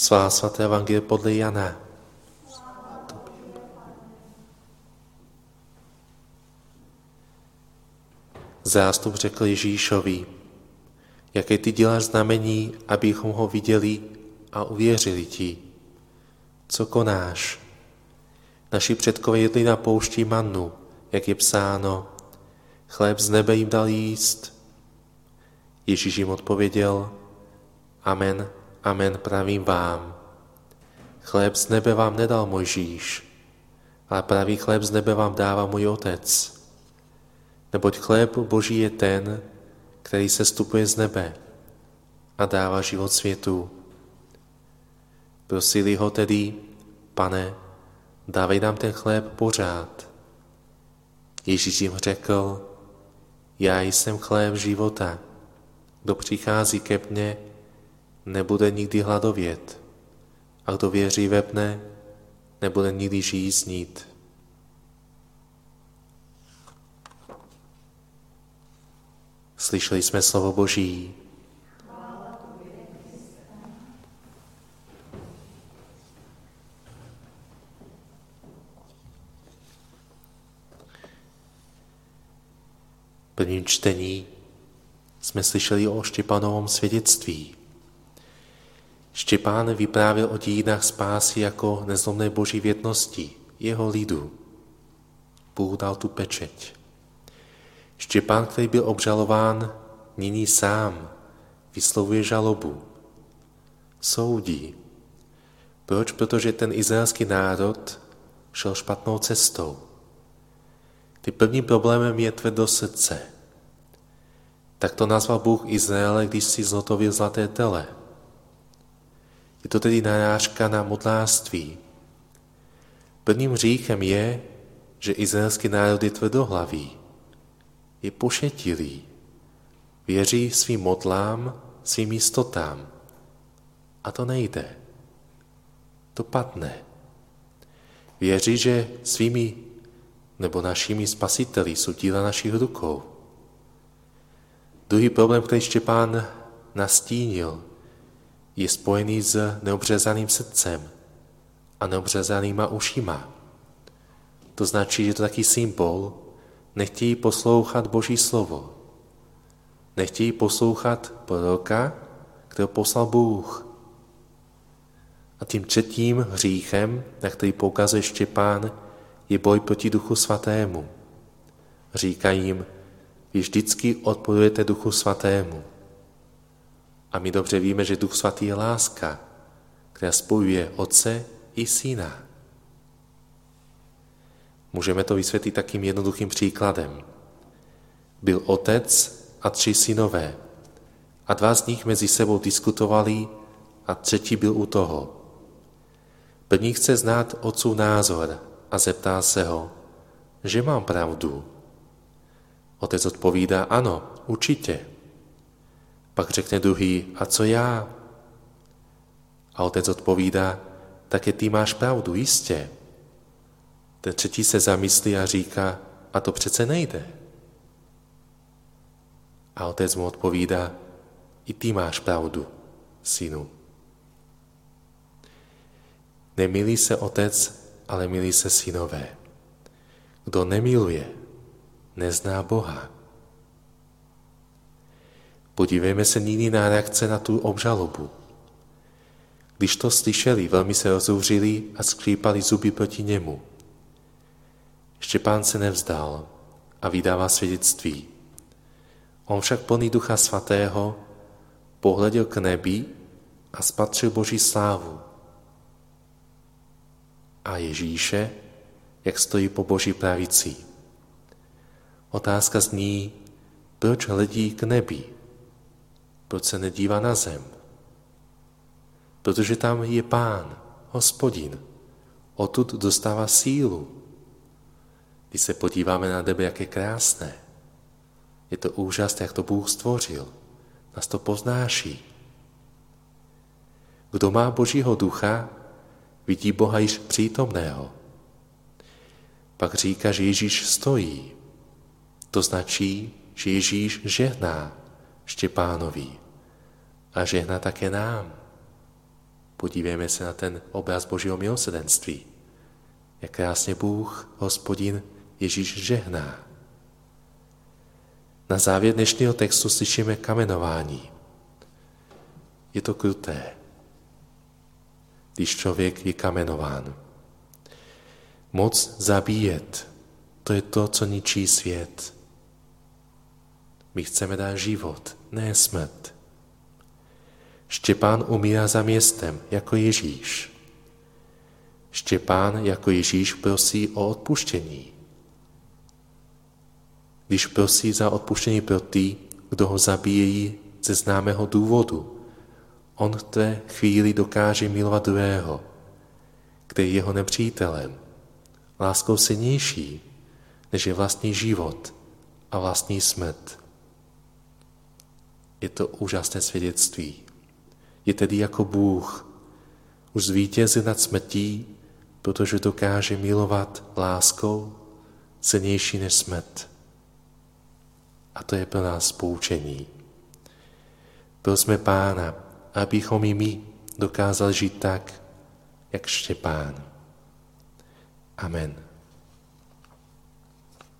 Svá svaté evangelie podle Jana. Zástup řekl Ježíšovi, jaké ty děláš znamení, abychom ho viděli a uvěřili ti. Co konáš? Naši předkové jedli na poušti mannu, jak je psáno. Chléb z nebe jim dal jíst. Ježíš jim odpověděl, Amen, amen, pravím vám. Chléb z nebe vám nedal Mojžíš, ale pravý chléb z nebe vám dává můj otec. Neboť chléb Boží je ten, který se stupuje z nebe a dává život světu. Prosili ho tedy, pane, dávej nám ten chléb pořád. Ježíš jim řekl, já jsem chléb života. Kdo přichází ke mně, nebude nikdy hladovět. A kdo věří ve mne, nebude nikdy žíznit. Slyšeli jsme slovo Boží. prvním čtení jsme slyšeli o Štěpanovom svědectví. Štěpán vyprávěl o dějinách spásy jako nezlomné boží vědnosti jeho lidu. Bůh dal tu pečeť. Štěpán, který byl obžalován, nyní sám vyslovuje žalobu. Soudí. Proč? Protože ten izraelský národ šel špatnou cestou. Ty prvním problémem je tvrdo srdce. Tak to nazval Bůh Izraele, když si zlotovil zlaté tele. Je to tedy narážka na modlářství. Prvním říchem je, že izraelský národ je tvrdohlavý, je pošetilý, věří svým modlám, svým jistotám. A to nejde. To padne. Věří, že svými nebo našimi spasiteli jsou díla našich rukou. Druhý problém, který Štěpán nastínil, je spojený s neobřezaným srdcem a neobřezanýma ušima. To značí, že to taký symbol, nechtějí poslouchat Boží slovo. Nechtějí poslouchat proroka, kterého poslal Bůh. A tím třetím hříchem, na který poukazuje Štěpán, je boj proti Duchu Svatému. Říká jim, vy vždycky odporujete Duchu Svatému. A my dobře víme, že Duch Svatý je láska, která spojuje Otce i Syna. Můžeme to vysvětlit takým jednoduchým příkladem. Byl otec a tři synové a dva z nich mezi sebou diskutovali a třetí byl u toho. První chce znát otcův názor a zeptá se ho, že mám pravdu. Otec odpovídá, ano, určitě. Pak řekne druhý, a co já? A otec odpovídá, také ty máš pravdu, jistě. Ten třetí se zamyslí a říká, a to přece nejde. A otec mu odpovídá, i ty máš pravdu, synu. Nemilí se otec, ale milí se synové. Kdo nemiluje, nezná Boha. Podívejme se nyní na reakce na tu obžalobu. Když to slyšeli, velmi se rozouřili a skřípali zuby proti němu. Štěpán se nevzdal a vydává svědectví. On však plný ducha svatého pohledil k nebi a spatřil Boží slávu. A Ježíše, jak stojí po Boží pravici. Otázka zní, proč hledí k nebi? Proč se nedívá na zem? Protože tam je pán, hospodin. Odtud dostává sílu. Když se podíváme na nebe, jak je krásné, je to úžas, jak to Bůh stvořil. Nás to poznáší. Kdo má Božího ducha, vidí Boha již přítomného. Pak říká, že Ježíš stojí. To značí, že Ježíš žehná, Štěpánovi a žehná také nám. Podívejme se na ten obraz Božího milosedenství. Jak krásně Bůh, hospodin Ježíš žehná. Na závěr dnešního textu slyšíme kamenování. Je to kruté, když člověk je kamenován. Moc zabíjet, to je to, co ničí svět. My chceme dát život, ne smrt. Štěpán umírá za městem, jako Ježíš. Štěpán jako Ježíš prosí o odpuštění. Když prosí za odpuštění pro ty, kdo ho zabíjejí ze známého důvodu, on v té chvíli dokáže milovat druhého, který je jeho nepřítelem, láskou silnější, než je vlastní život a vlastní smrt. Je to úžasné svědectví. Je tedy jako Bůh, už zvítězil nad smrtí, protože dokáže milovat láskou silnější než smrt. A to je pro nás poučení. Prosme Pána, abychom i my dokázali žít tak, jak Štěpán. Amen.